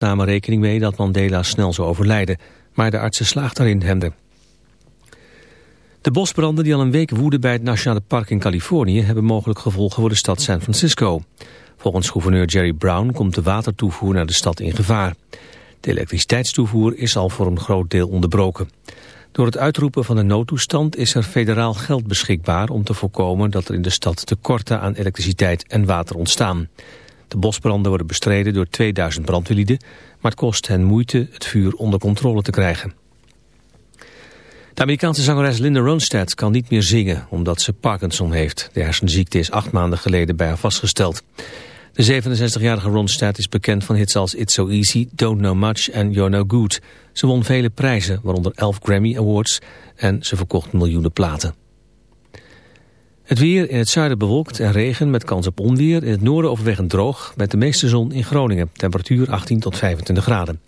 namen rekening mee dat Mandela snel zou overlijden, maar de artsen slaagden erin hem. De bosbranden die al een week woeden bij het Nationale Park in Californië hebben mogelijk gevolgen voor de stad San Francisco. Volgens gouverneur Jerry Brown komt de watertoevoer naar de stad in gevaar. De elektriciteitstoevoer is al voor een groot deel onderbroken. Door het uitroepen van de noodtoestand is er federaal geld beschikbaar om te voorkomen dat er in de stad tekorten aan elektriciteit en water ontstaan. De bosbranden worden bestreden door 2000 brandweerlieden, maar het kost hen moeite het vuur onder controle te krijgen. De Amerikaanse zangeres Linda Ronstadt kan niet meer zingen omdat ze Parkinson heeft. De hersenziekte is acht maanden geleden bij haar vastgesteld. De 67-jarige Ronstadt is bekend van hits als It's So Easy, Don't Know Much en You're No Good. Ze won vele prijzen, waaronder 11 Grammy Awards en ze verkocht miljoenen platen. Het weer in het zuiden bewolkt en regen met kans op onweer. In het noorden overwegend droog met de meeste zon in Groningen. Temperatuur 18 tot 25 graden.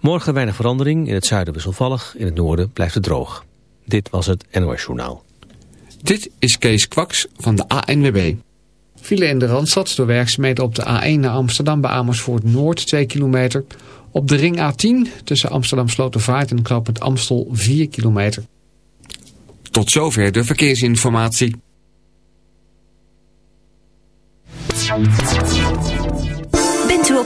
Morgen weinig verandering. In het zuiden wisselvallig. In het noorden blijft het droog. Dit was het NOS Journaal. Dit is Kees Kwaks van de ANWB. File in de Randstad door werkzaamheden op de A1 naar Amsterdam bij Amersfoort Noord 2 kilometer. Op de ring A10 tussen Amsterdam Slotervaart en Knoopend Amstel 4 kilometer. Tot zover de verkeersinformatie. Thank you.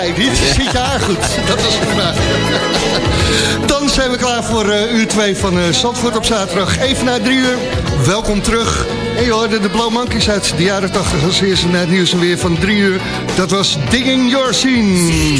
Zei ik niet. Zit je haar goed? Dat was de vraag. Dan zijn we klaar voor eh, uur 2 van eh Zandvoort op zaterdag. Even na drie uur. Welkom terug. En je hoorde de Blow Monkeys uit de jaren 80 als eerste na het nieuws en weer van drie uur. Dat was Digging Your Scene.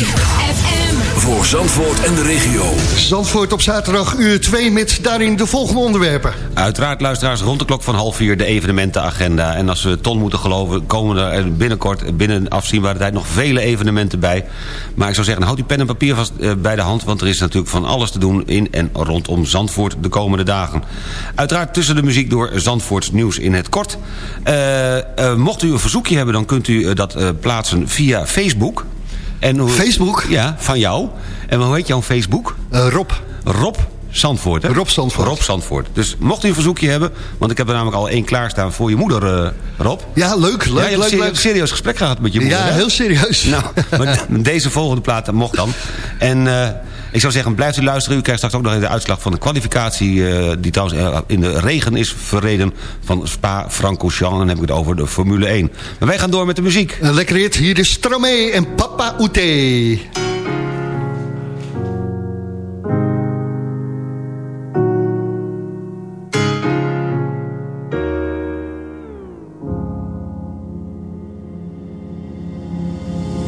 Voor Zandvoort en de regio. Zandvoort op zaterdag uur 2 met daarin de volgende onderwerpen. Uiteraard luisteraars rond de klok van half vier de evenementenagenda. En als we Ton moeten geloven komen er binnenkort binnen afzienbare tijd nog vele evenementen bij. Maar ik zou zeggen houd die pen en papier vast eh, bij de hand. Want er is natuurlijk van alles te doen in en rondom Zandvoort de komende dagen. Uiteraard tussen de muziek door Zandvoorts nieuws in het kort. Eh, eh, mocht u een verzoekje hebben dan kunt u dat plaatsen via Facebook. En hoe, Facebook? Ja, van jou. En hoe heet jouw Facebook? Eh, Rob. Rob Zandvoort, hè? Rob Zandvoort. Rob Zandvoort. Dus mocht u een verzoekje hebben... want ik heb er namelijk al één klaarstaan voor je moeder, eh, Rob. Ja, leuk, leuk, ja, je leuk, serie- leuk. serieus gesprek gehad met je moeder. Ja, hè? heel serieus. Nou, maar deze volgende plaat mocht dan. En eh, ik zou zeggen, blijft u luisteren. U krijgt straks ook nog de uitslag van de kwalificatie... eh, die trouwens eh, in de regen is verreden van Spa-Francorchamps. Dan heb ik het over de Formule 1. Maar wij gaan door met de muziek. Lekker hit. Hier is Stromae en Papa Oete.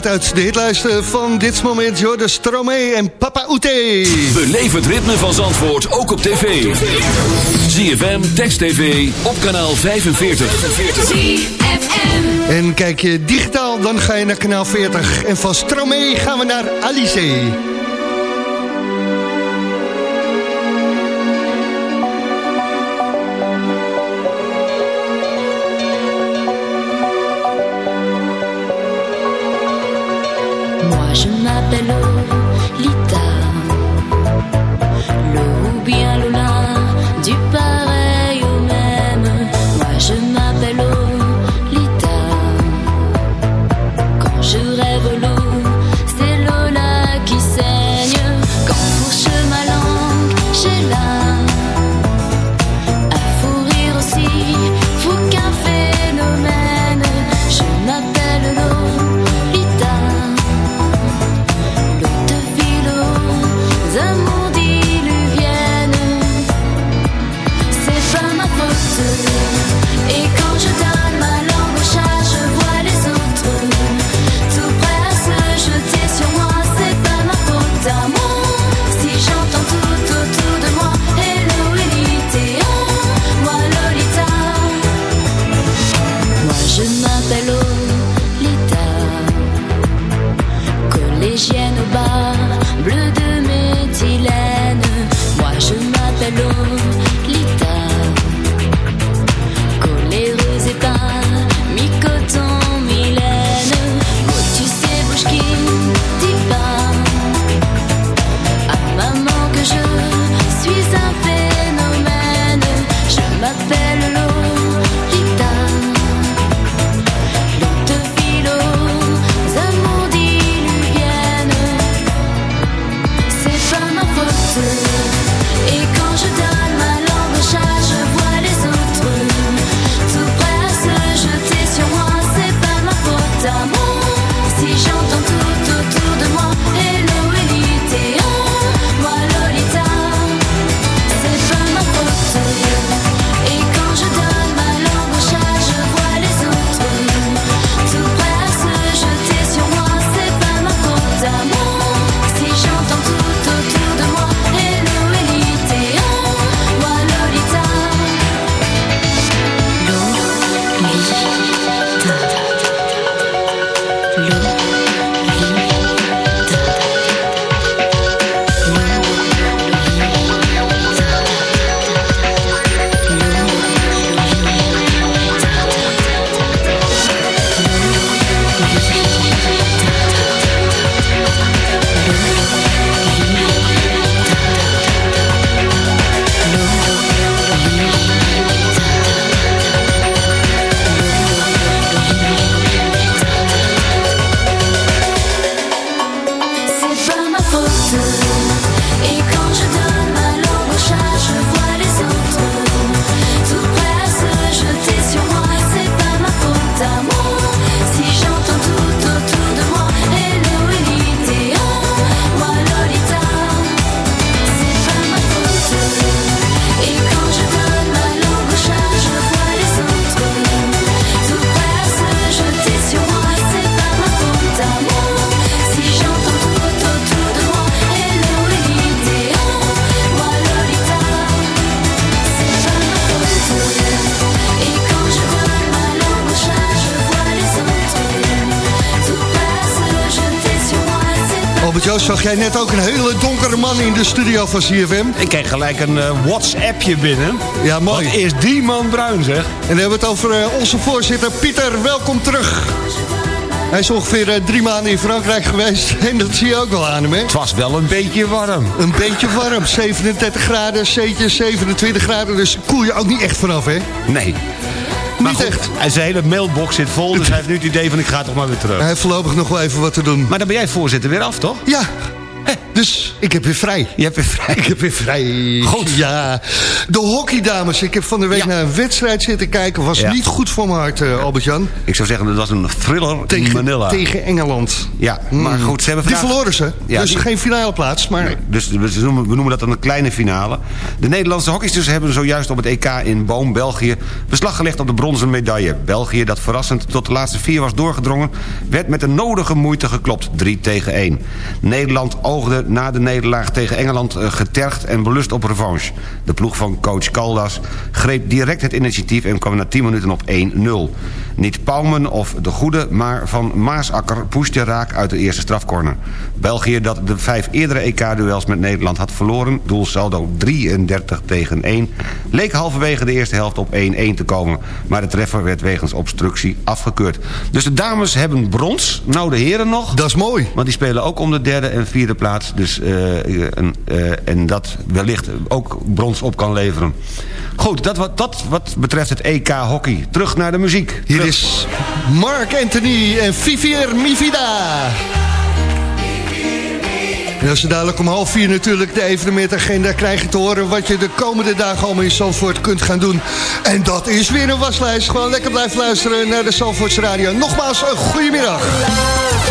plaat uit de hitlijsten van dit moment, Jordan Stromae en Papa Oete. Beleef het ritme van Zandvoort ook op tv. ZFM, Text TV, op kanaal 45. En kijk je digitaal, dan ga je naar kanaal 40. En van Stromae gaan we naar Alice. up and over. Albert-Jan, zag jij net ook een hele donkere man in de studio van CFM? Ik kreeg gelijk een eh, WhatsAppje binnen. Ja, mooi. Wat is die man bruin, zeg? En dan hebben we het over eh, onze voorzitter Pieter. Welkom terug. Hij is ongeveer eh, drie maanden in Frankrijk geweest. En dat zie je ook wel aan hem, hè? Het was wel een beetje warm. Een beetje warm. 37 graden, C'tje 27 graden. Dus koel je ook niet echt vanaf, hè? Nee. Niet goed, echt. en zijn hele mailbox zit vol, dus hij heeft nu het idee van ik ga toch maar weer terug. Hij heeft voorlopig nog wel even wat te doen. Maar dan ben jij voorzitter weer af, toch? Ja, dus ik heb weer vrij. Je hebt weer vrij. Ik heb weer vrij. Goed. Ja, de hockeydames. Ik heb van de week Ja. naar een wedstrijd zitten kijken. Was Ja. niet goed voor mijn hart, eh, Albert-Jan. Ik zou zeggen, dat was een thriller Tegen, Manila. tegen Engeland. Ja, maar goed, ze hebben Die verloren ze. Ja, dus die- geen finale plaats. Maar Dus we noemen, we noemen dat dan een kleine finale. De Nederlandse hockeysters hebben zojuist op het EK in Boom, België... beslag gelegd op de bronzen medaille. België, dat verrassend tot de laatste vier was doorgedrongen... werd met de nodige moeite geklopt, 3 tegen 1. Nederland oogde na de nederlaag tegen Engeland eh, getergd en belust op revanche. De ploeg van coach Caldas greep direct het initiatief... en kwam na 10 minuten op 1-0. Niet Pauwmen of de Goede, maar van Maasakker pushte raak uit de eerste strafcorner. België, dat de vijf eerdere EK-duels met Nederland had verloren... doelsaldo 33 tegen 1... leek halverwege de eerste helft op 1-1 te komen... maar de treffer werd wegens obstructie afgekeurd. Dus de dames hebben brons, nou de heren nog... dat is mooi. Want die spelen ook om de derde en vierde plaats. Dus, eh, en, eh, en dat wellicht ook brons op kan leveren. Goed, dat wat, dat wat betreft het EK hockey. Terug naar de muziek. Hier Terug. is Mark Anthony en Vivier Mivida. En als je dadelijk om half vier natuurlijk de evenementagenda krijg je te horen... wat je de komende dagen allemaal in Zandvoort kunt gaan doen. En dat is weer een waslijst. Gewoon lekker blijven luisteren naar de Zandvoorts Radio. Nogmaals, een goedemiddag. Vivir,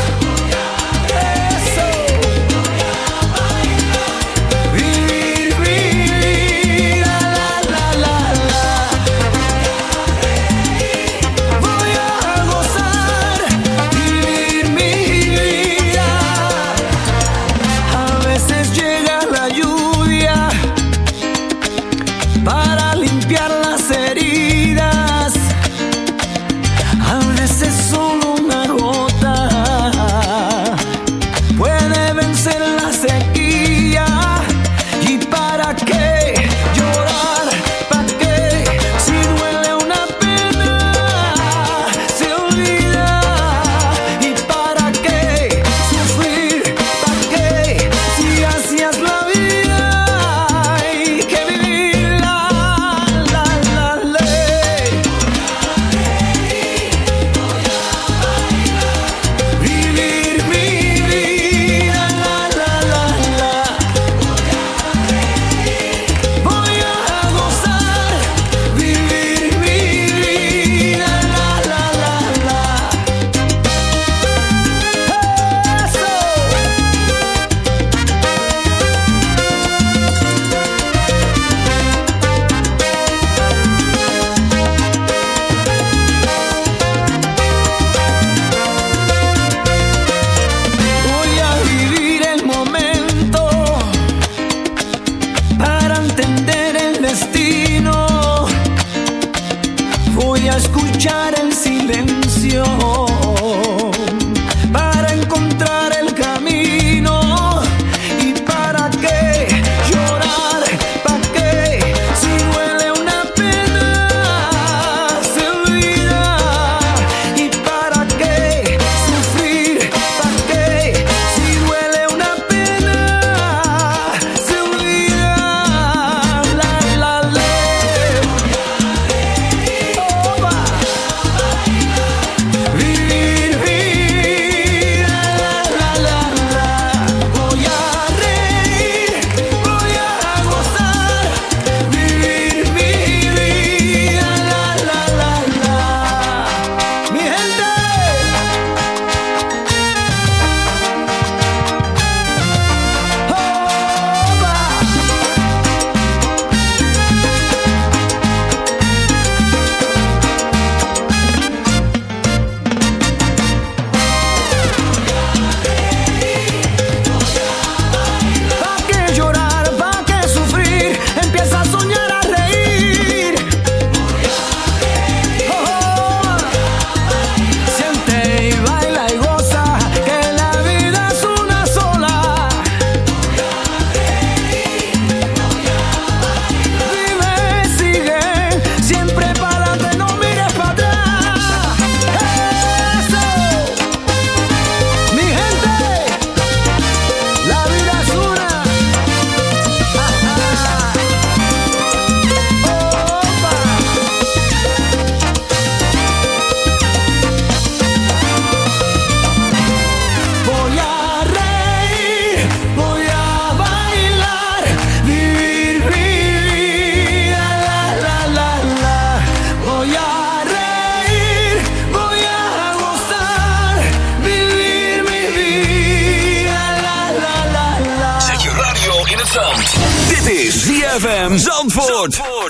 Zandvoort.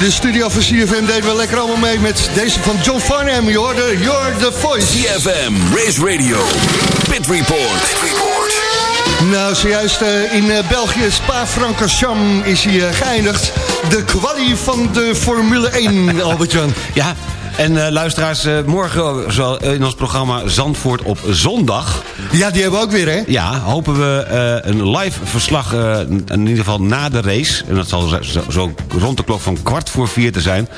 de studio van CFM deden we lekker allemaal mee met deze van John Farnham. Je hoorde You're the Voice. CFM, Race Radio, Pit Report. Pit Report. Nou, zojuist eh, in eh, België, Spa-Francorchamps is hier eh, geëindigd. De kwalie van de Formule 1, Albert-Jan. ja, en luisteraars, morgen in ons programma Zandvoort op zondag... Ja, die hebben we ook weer, hè? Ja, hopen we eh, een live verslag, eh, in ieder geval na de race... en dat zal zo, rond de klok van kwart voor vier te zijn...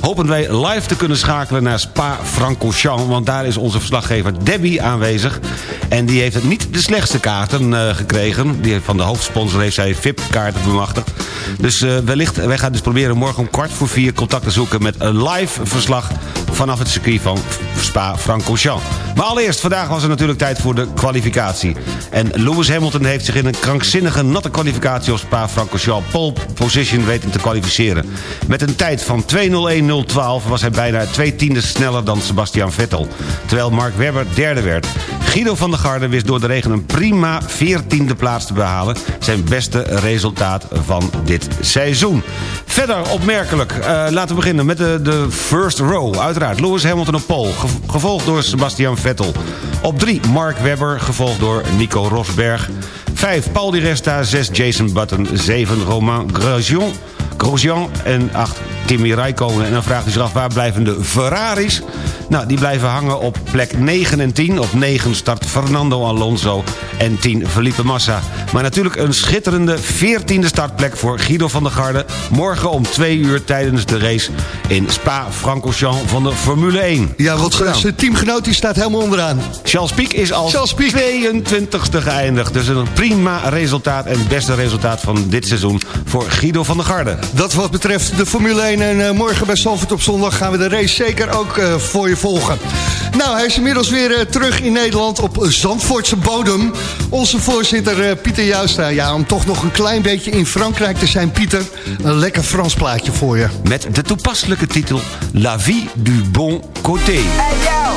hopen wij live te kunnen schakelen naar Spa-Francorchamps... want daar is onze verslaggever Debbie aanwezig... en die heeft niet de slechtste kaarten eh, gekregen. Die van de hoofdsponsor heeft zij VIP-kaarten bemachtigd. Dus wellicht, wij gaan dus proberen morgen om kwart voor vier... contact te zoeken met een live verslag vanaf het circuit van Spa-Francorchamps. Maar allereerst, vandaag was er natuurlijk tijd voor de kwalificatie. En Lewis Hamilton heeft zich in een krankzinnige natte kwalificatie op Spa-Francorchamps pole position weten te kwalificeren. Met een tijd van 2.01.012 was hij bijna twee tienden sneller dan Sebastian Vettel. Terwijl Mark Webber derde werd. Guido van der Garde wist door de regen een prima 14e plaats te behalen. Zijn beste resultaat van dit seizoen. Verder opmerkelijk, eh, laten we beginnen met de, de first row. Uiteraard Lewis Hamilton op pole, gev- gevolgd door Sebastian Vettel. Op 3 Mark Webber, gevolgd door Nico Rosberg. 5 Paul Di Resta, 6 Jason Button, 7 Romain Grosjean... Grosjean en 8 Kimi Räikkönen. En dan vraagt u zich af, waar blijven de Ferraris? Nou, die blijven hangen op plek 9 en 10. Op 9 start Fernando Alonso en 10 Felipe Massa. Maar natuurlijk een schitterende 14e startplek voor Guido van der Garde. Morgen om 2 uur tijdens de race in Spa-Francorchamps van de Formule 1. Ja, want zijn teamgenoot die staat helemaal onderaan. Charles Piek is als Charles Piek. 22e geëindigd. Dus een prima resultaat en het beste resultaat van dit seizoen voor Guido van der Garde. Dat wat betreft de Formule 1 en eh, morgen bij Zandvoort op zondag gaan we de race zeker ook eh, voor je volgen. Nou, hij is inmiddels weer eh, terug in Nederland op Zandvoortse bodem. Onze voorzitter eh, Pieter Jouwstra. Ja, om toch nog een klein beetje in Frankrijk te zijn, Pieter. Een lekker Frans plaatje voor je. Met de toepasselijke titel La vie du bon côté. Hey yo,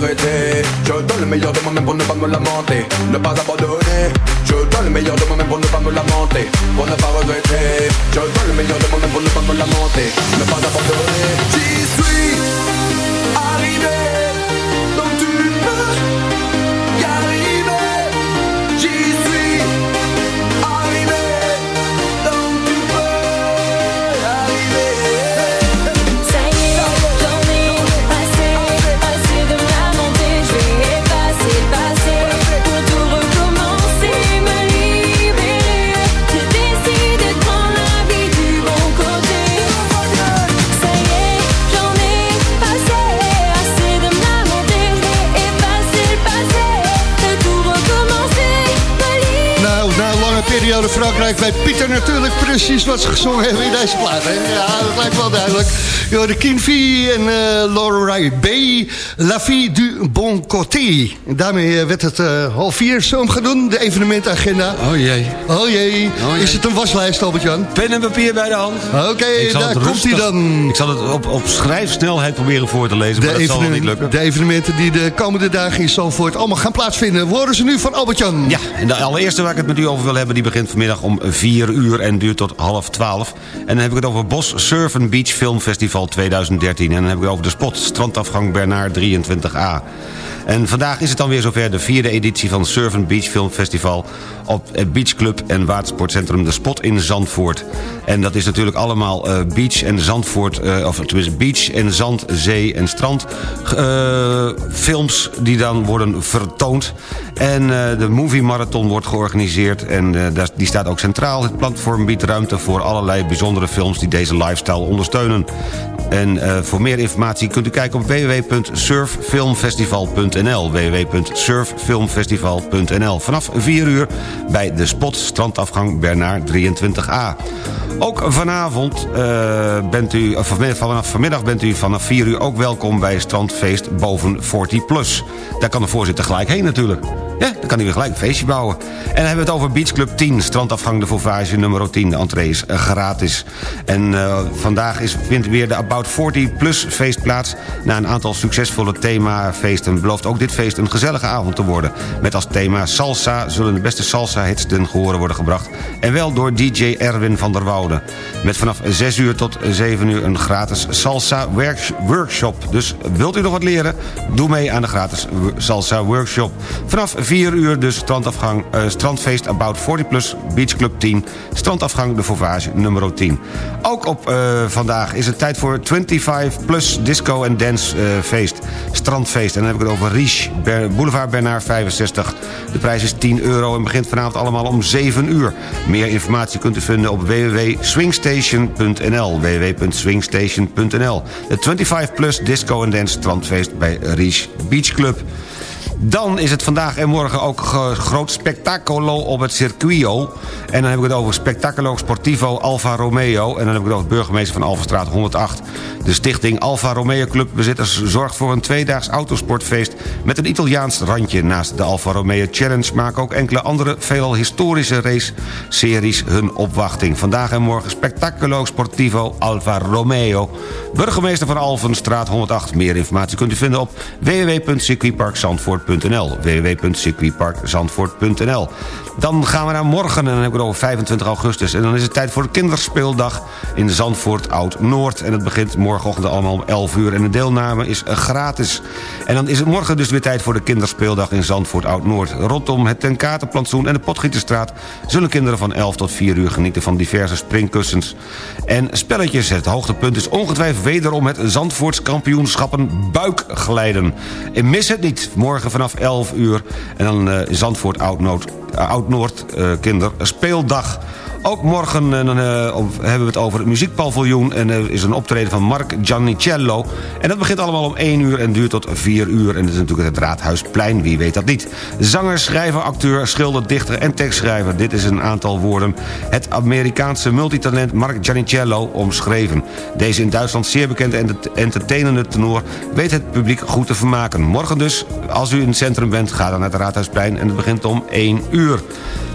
먹을 때 Pieter natuurlijk precies wat ze gezongen hebben in deze plaat. Hè? Ja, dat lijkt wel duidelijk. Jo, de Kinvi en uh, Laura B. La Vie du Bon Côté. En daarmee eh, werd het uh, half vier. Hem gaan doen, de evenementagenda? Oh jee. Oh jee. Oh jee. Is het een waslijst, Albert-Jan? Pen en papier bij de hand. Oké, daar komt hij dan. Ik zal het op, op schrijfsnelheid proberen voor te lezen, maar De, dat zal wel niet lukken. de evenementen die de komende dagen in Zalvoort allemaal gaan plaatsvinden. Worden ze nu van Albert-Jan? Ja, en de allereerste waar ik het met u over wil hebben... die begint vanmiddag om 4 uur en duurt tot half 12. En dan heb ik het over Bos Surf and Beach Film Festival 2013. En dan heb ik het over de spot Strandafgang Bernard 23A. En vandaag is het dan weer zover de vierde editie van Surf and Beach Film Festival... op het Beach Club en Watersportcentrum De Spot in Zandvoort. En dat is natuurlijk allemaal eh, beach en Zandvoort... eh, of tenminste beach en zand, zee en strand... eh, films die dan worden vertoond. En eh, de Movie Marathon wordt georganiseerd. En eh, die staat ook centraal. Het platform biedt ruimte voor allerlei bijzondere films... die deze lifestyle ondersteunen. En eh, voor meer informatie kunt u kijken op www.surffilmfestival.nl www.surffilmfestival.nl Vanaf 4 uur bij de spot strandafgang Bernard 23A. Ook vanavond uh, bent u, of vanaf vanmiddag bent u vanaf 4 uur ook welkom bij Strandfeest boven 40 Plus. Daar kan de voorzitter gelijk heen natuurlijk. Ja, dan kan hij weer gelijk een feestje bouwen. En dan hebben we het over Beach Club 10, strandafgang de Fauvage nummer 10. De entree is uh, gratis. En uh, vandaag is, vindt weer de About 40 Plus feest plaats. Na een aantal succesvolle themafeesten belooft ook dit feest een gezellige avond te worden. Met als thema salsa zullen de beste salsa-hits ten gehore worden gebracht. En wel door DJ Erwin van der Woude. Met vanaf 6 uur tot 7 uur een gratis salsa workshop. Dus wilt u nog wat leren? Doe mee aan de gratis salsa workshop. Vanaf 4 uur dus strandafgang, uh, strandfeest About 40 Plus Beach Club 10. Strandafgang de Fauvage nummer 10. Ook op uh, vandaag is het tijd voor 25 Plus Disco en Dance uh, feest. Strandfeest. En dan heb ik het over Riche, Boulevard Bernard 65. De prijs is 10 euro en begint vanavond allemaal om 7 uur. Meer informatie kunt u vinden op www.swingstation.nl www.swingstation.nl De 25 Plus Disco en Dance strandfeest bij Riche Beach Club. Dan is het vandaag en morgen ook groot spectacolo op het Circuito. En dan heb ik het over Spectacolo Sportivo Alfa Romeo. En dan heb ik het over burgemeester van Alverstraat 108. De stichting Alfa Romeo Club Bezitters zorgt voor een tweedaags autosportfeest... met een Italiaans randje. Naast de Alfa Romeo Challenge maken ook enkele andere... veelal historische race-series hun opwachting. Vandaag en morgen Spectacolo Sportivo Alfa Romeo. Burgemeester van Alvenstraat 108. Meer informatie kunt u vinden op www.circuitparkzandvoort.nl www.circuitparkzandvoort.nl Dan gaan we naar morgen en dan heb ik het over 25 augustus. En dan is het tijd voor de kinderspeeldag in Zandvoort Oud-Noord. En het begint morgenochtend allemaal om 11 uur en de deelname is gratis. En dan is het morgen dus weer tijd voor de kinderspeeldag in Zandvoort Oud-Noord. Rondom het Tenkatenplantsoen en de Potgieterstraat... zullen kinderen van 11 tot 4 uur genieten van diverse springkussens en spelletjes. Het hoogtepunt is ongetwijfeld wederom het Zandvoorts kampioenschappen buikglijden. En mis het niet, morgen vanaf 11 uur. En dan uh, Zandvoort Oud-Noord Oud uh, kinderspeeldag. Ook morgen uh, uh, hebben we het over het muziekpaviljoen... en er is een optreden van Mark Giannicello. En dat begint allemaal om 1 uur en duurt tot 4 uur. En dat is natuurlijk het Raadhuisplein, wie weet dat niet. Zanger, schrijver, acteur, schilder, dichter en tekstschrijver. Dit is een aantal woorden. Het Amerikaanse multitalent Mark Giannicello omschreven. Deze in Duitsland zeer bekende en entertainende tenor... weet het publiek goed te vermaken. Morgen dus, als u in het centrum bent, ga dan naar het Raadhuisplein... en het begint om 1 uur.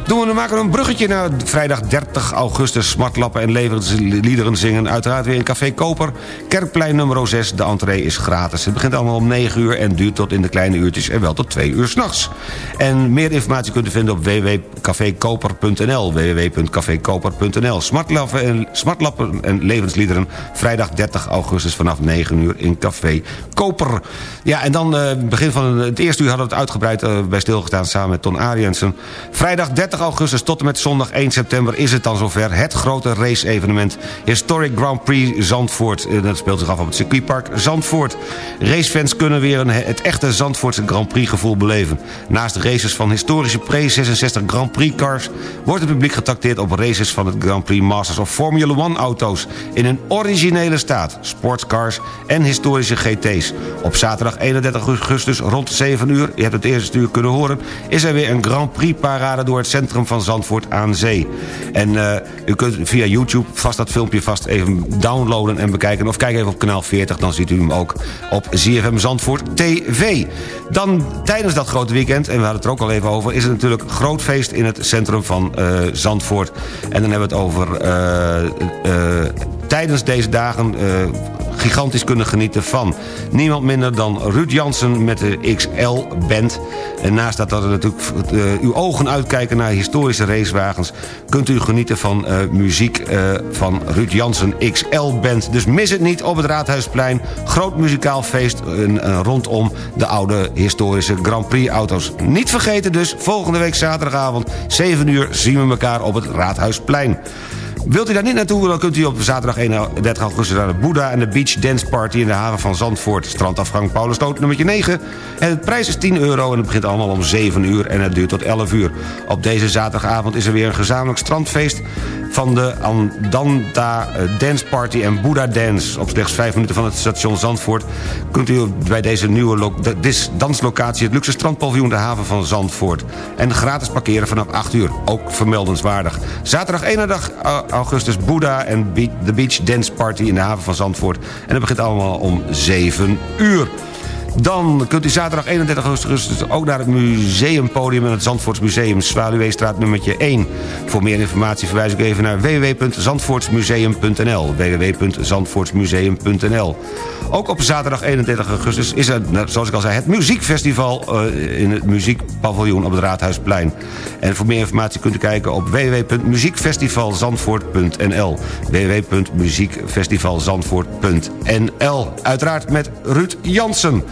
Doen we, maken een bruggetje naar vrijdag 30 augustus. Smartlappen en levensliederen zingen. Uiteraard weer in Café Koper. Kerkplein nummer 6. De entree is gratis. Het begint allemaal om 9 uur en duurt tot in de kleine uurtjes en wel tot 2 uur s'nachts. En meer informatie kunt u vinden op www.cafekoper.nl www.cafekoper.nl Smartlappen en, smartlappen en levensliederen. Vrijdag 30 augustus vanaf 9 uur in Café Koper. Ja, en dan uh, begin van het eerste uur hadden we het uitgebreid uh, bij stilgestaan samen met Ton Ariensen. Vrijdag 30 augustus tot en met zondag 1 september is het dan zover. Het grote race-evenement Historic Grand Prix Zandvoort. Dat speelt zich af op het circuitpark Zandvoort. Racefans kunnen weer een, het echte Zandvoortse Grand Prix gevoel beleven. Naast races van historische pre-66 Grand Prix cars... wordt het publiek getacteerd op races van het Grand Prix Masters of Formula 1 auto's... in een originele staat, sportscars en historische GT's. Op zaterdag 31 augustus rond 7 uur, je hebt het eerste uur kunnen horen... is er weer een Grand Prix parade door het centrum centrum van Zandvoort aan zee. En eh, u kunt via YouTube vast dat filmpje vast even downloaden en bekijken. Of kijk even op kanaal 40, dan ziet u hem ook op ZFM Zandvoort TV. Dan tijdens dat grote weekend, en we hadden het er ook al even over... is het natuurlijk groot feest in het centrum van eh, Zandvoort. En dan hebben we het over... eh, tijdens deze dagen eh, gigantisch kunnen genieten van. Niemand minder dan Ruud Jansen met de XL-band. En naast dat, dat natuurlijk eh, uw ogen uitkijken naar historische racewagens... kunt u genieten van eh, muziek van Ruud Jansen XL-band. Dus mis het niet op het Raadhuisplein. Groot muzikaal feest rondom de oude historische Grand Prix-auto's. Niet vergeten dus, volgende week zaterdagavond... 7 uur zien we elkaar op het Raadhuisplein. Wilt u daar niet naartoe, dan kunt u op zaterdag 31 augustus... naar de Boeddha en de Beach Dance Party in de haven van Zandvoort. Strandafgang Paulus Stoot nummertje 9. En de prijs is 10 euro en het begint allemaal om 7 uur... en het duurt tot 11 uur. Op deze zaterdagavond is er weer een gezamenlijk strandfeest... van de Andanta Dance Party en Buddha Dance. Op slechts 5 minuten van het station Zandvoort... kunt u bij deze nieuwe danslocatie... het luxe strandpaviljoen de haven van Zandvoort. En gratis parkeren vanaf 8 uur. Ook vermeldenswaardig. Zaterdag 31 augustus Buddha en de Beach Dance Party in de haven van Zandvoort. En dat begint allemaal om 7 uur. Dan kunt u zaterdag 31 augustus ook naar het museumpodium... in het Zandvoorts Museum, Zwaluweestraat nummertje 1. Voor meer informatie verwijs ik even naar www.zandvoortsmuseum.nl www.zandvoortsmuseum.nl Ook op zaterdag 31 augustus is er, nou, zoals ik al zei... het muziekfestival eh, in het muziekpaviljoen op het Raadhuisplein. En voor meer informatie kunt u kijken op www.muziekfestivalzandvoort.nl www.muziekfestivalzandvoort.nl Uiteraard met Ruud Jansen.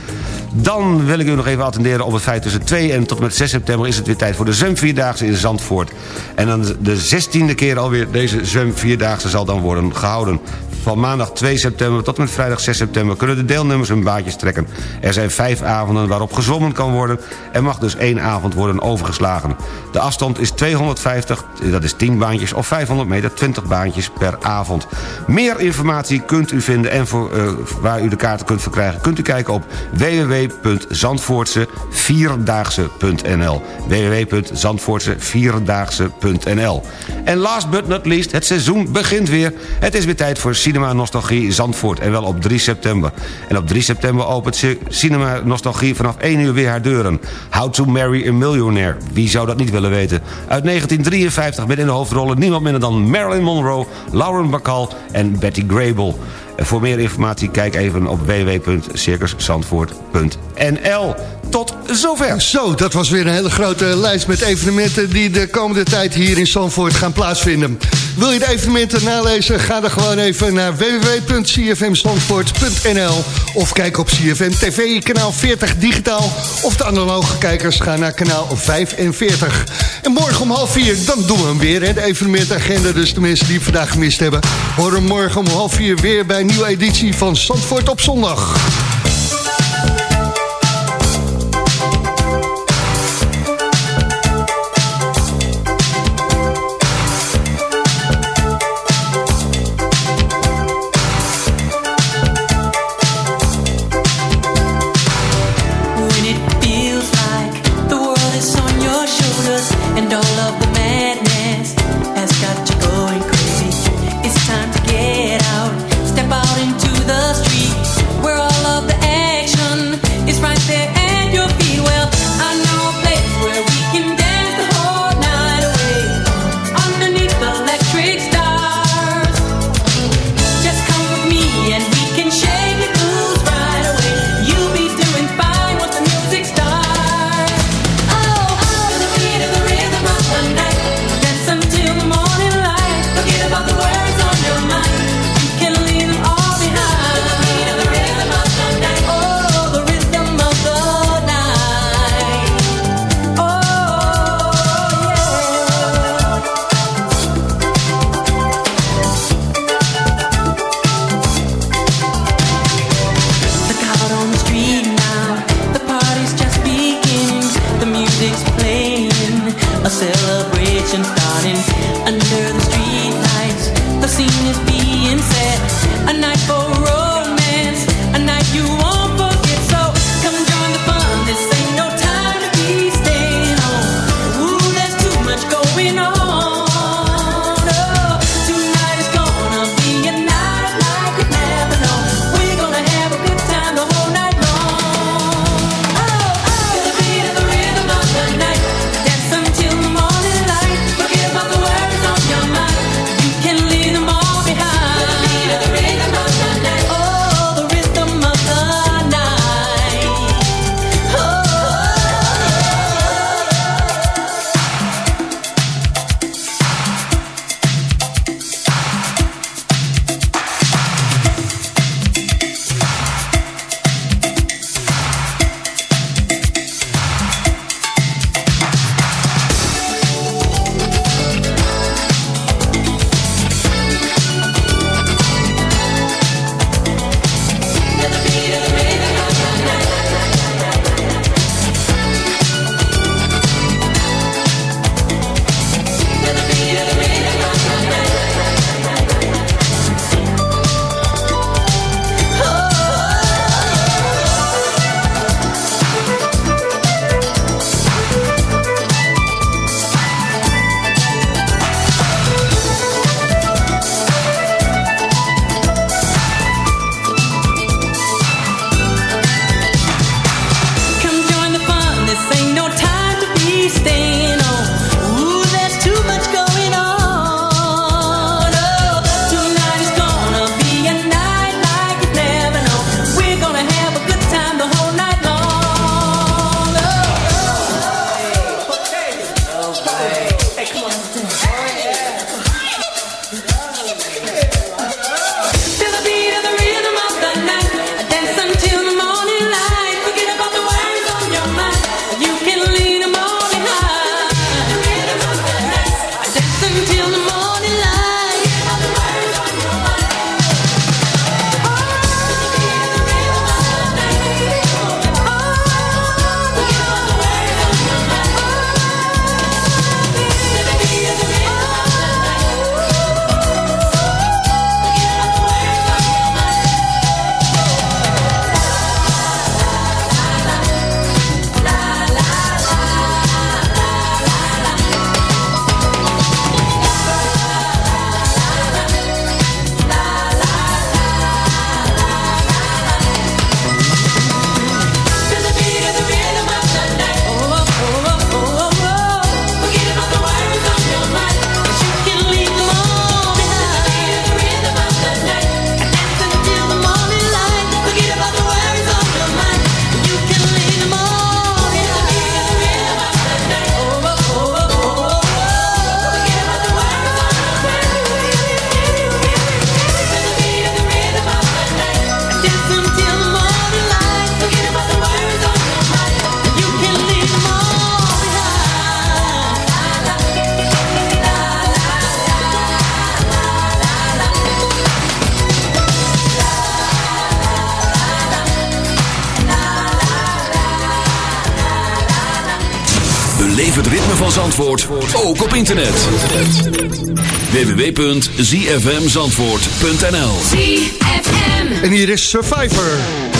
Dan wil ik u nog even attenderen op het feit tussen 2 en tot met 6 september... is het weer tijd voor de zwemvierdaagse in Zandvoort. En dan de 16e keer alweer deze zwemvierdaagse zal dan worden gehouden. Van maandag 2 september tot en met vrijdag 6 september... kunnen de deelnemers hun baadjes trekken. Er zijn vijf avonden waarop gezwommen kan worden... en mag dus één avond worden overgeslagen. De afstand is 250, dat is 10 baantjes... of 500 meter, 20 baantjes per avond. Meer informatie kunt u vinden en voor, eh, waar u de kaarten kunt verkrijgen... kunt u kijken op www.zandvoortsevierdaagse.nl www.zandvoortsevierdaagse.nl En last but not least, het seizoen begint weer. Het is weer tijd voor Cinema Nostalgie Zandvoort en wel op 3 september. En op 3 september opent Ci- Cinema Nostalgie vanaf 1 uur weer haar deuren. How to Marry a Millionaire. Wie zou dat niet willen weten? Uit 1953 met in de hoofdrollen niemand minder dan Marilyn Monroe, Lauren Bacall en Betty Grable. Voor meer informatie kijk even op www.circuszandvoort.nl. Tot zover. Zo, dat was weer een hele grote lijst met evenementen... die de komende tijd hier in Zandvoort gaan plaatsvinden. Wil je de evenementen nalezen? Ga dan gewoon even naar www.cfmzandvoort.nl of kijk op CFM TV, kanaal 40 digitaal. Of de analoge kijkers gaan naar kanaal 45. En morgen om half vier, dan doen we hem weer, hè, de evenementagenda. Dus de mensen die vandaag gemist hebben... horen morgen om half vier weer bij een nieuwe editie van Zandvoort op zondag. Internet. www.zfmzandvoort.nl En hier is Survivor.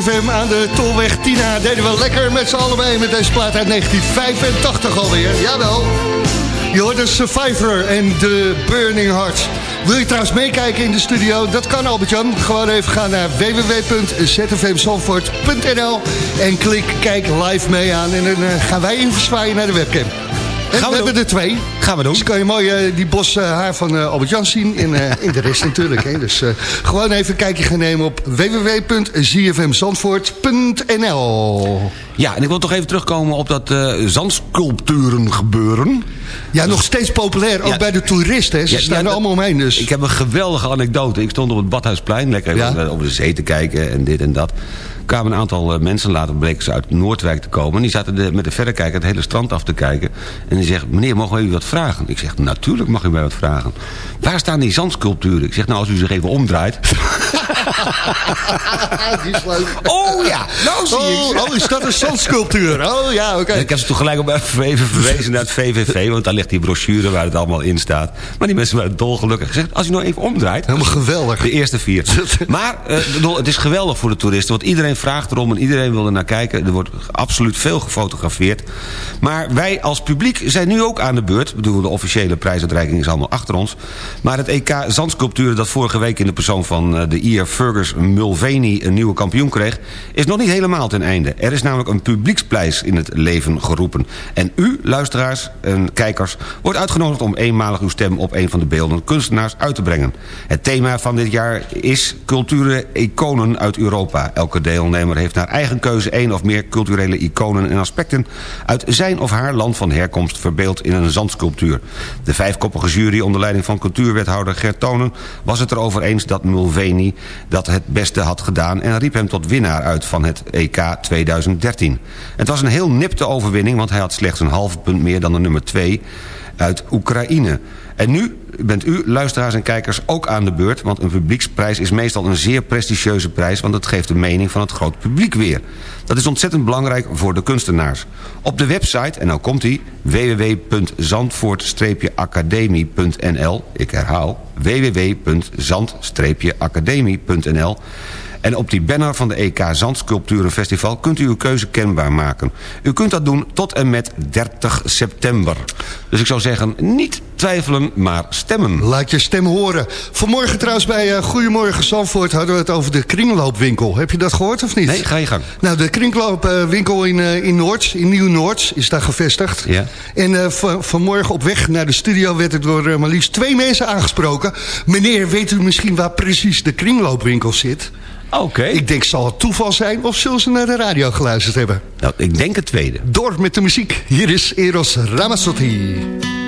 CFM aan de Tolweg Tina deden we lekker met z'n allen mee met deze plaat uit 1985 alweer. Jawel. Je hoort de Survivor en de Burning Heart. Wil je trouwens meekijken in de studio? Dat kan Albert-Jan. Gewoon even gaan naar www.zfmzandvoort.nl en klik kijk live mee aan. En dan eh, gaan wij even zwaaien naar de webcam. We, hebben er twee. Gaan we doen. Dus kan je mooi eh, die bos eh, haar van eh, Albert-Jan zien. En in de rest natuurlijk. Hè. Dus gewoon even een kijkje gaan nemen op www.zfmzandvoort.nl Ja, en ik wil toch even terugkomen op dat zandsculpturen gebeuren. Ja, nog steeds populair. Ook Ja. bij de toeristen. Ze Ja, staan ja, er allemaal omheen. Dus. Ik heb een geweldige anekdote. Ik stond op het Badhuisplein, lekker over de zee te kijken en dit en dat. Kwamen een aantal eh, mensen, later bleken ze uit Noordwijk te komen. En die zaten de, met de verrekijker het hele strand af te kijken. En die zegt, meneer, mogen we u wat vragen? Ik zeg, natuurlijk mag u mij wat vragen. Waar staan die zandsculpturen? Ik zeg, nou, als u zich even omdraait. Oh ja, nou zie ik. Oh, oh, is dat een zandsculptuur? Oh ja, oké. Ik heb ze toch gelijk op even verwezen naar het VVV, want daar ligt die brochure waar het allemaal in staat. Maar die mensen waren dolgelukkig. Gezegd, als u nou even omdraait. Helemaal geweldig. De eerste vier. Maar bedoel, het is geweldig voor de toeristen, want iedereen vraagt erom en iedereen wil er naar kijken. Er wordt absoluut veel gefotografeerd. Maar wij als publiek zijn nu ook aan de beurt. Ik bedoel, de officiële prijsuitreiking is allemaal achter ons. Maar het EK Zandsculpturen dat vorige week in de persoon van eh, de IR Fergus Mulvaney een nieuwe kampioen kreeg... is nog niet helemaal ten einde. Er is namelijk een publieksprijs in het leven geroepen. En u, luisteraars en kijkers, wordt uitgenodigd om eenmalig uw stem op een van de beeldende kunstenaars uit te brengen. Het thema van dit jaar is culturele iconen uit Europa. Elke deelnemer heeft naar eigen keuze één of meer culturele iconen en aspecten uit zijn of haar land van herkomst verbeeld in een zandsculptuur. De vijfkoppige jury onder leiding van cultuurwethouder Gert Tonen was het erover eens dat Mulveni dat het beste had gedaan en riep hem tot winnaar uit van het EK 2013. Het was een heel nipte overwinning, want hij had slechts een half punt meer dan de nummer 2 uit Oekraïne. En nu bent u, luisteraars en kijkers, ook aan de beurt... want een publieksprijs is meestal een zeer prestigieuze prijs... want het geeft de mening van het groot publiek weer. Dat is ontzettend belangrijk voor de kunstenaars. Op de website, en nou komt hij, www.zandvoort-academie.nl... ik herhaal, www.zand-academie.nl... En op die banner van de EK Zandsculpturenfestival kunt u uw keuze kenbaar maken. U kunt dat doen tot en met 30 september. Dus ik zou zeggen, niet twijfelen, maar stemmen. Laat je stem horen. Vanmorgen trouwens bij uh, Goedemorgen Zandvoort hadden we het over de kringloopwinkel. Heb je dat gehoord of niet? Nee, ga je gang. Nou, de kringloopwinkel in, uh, in Noord, in Nieuw-Noord, is daar gevestigd. Ja. En uh, vanmorgen op weg naar de studio werd er door maar liefst twee mensen aangesproken. Meneer, weet u misschien waar precies de kringloopwinkel zit? Oké. Ik denk, zal het toeval zijn of zullen ze naar de radio geluisterd hebben? Nou, ik denk het tweede. Door met de muziek. Hier is Eros Ramazzotti.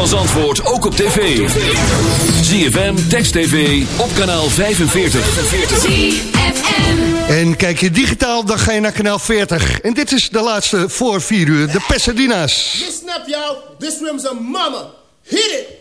Als antwoord ook op tv. ZFM, Text TV, op kanaal 45. En kijk je digitaal, dan ga je naar kanaal 40. En dit is de laatste voor 4 uur, de Pasadena's. Listen up, y'all. This room's a mama. Hit it!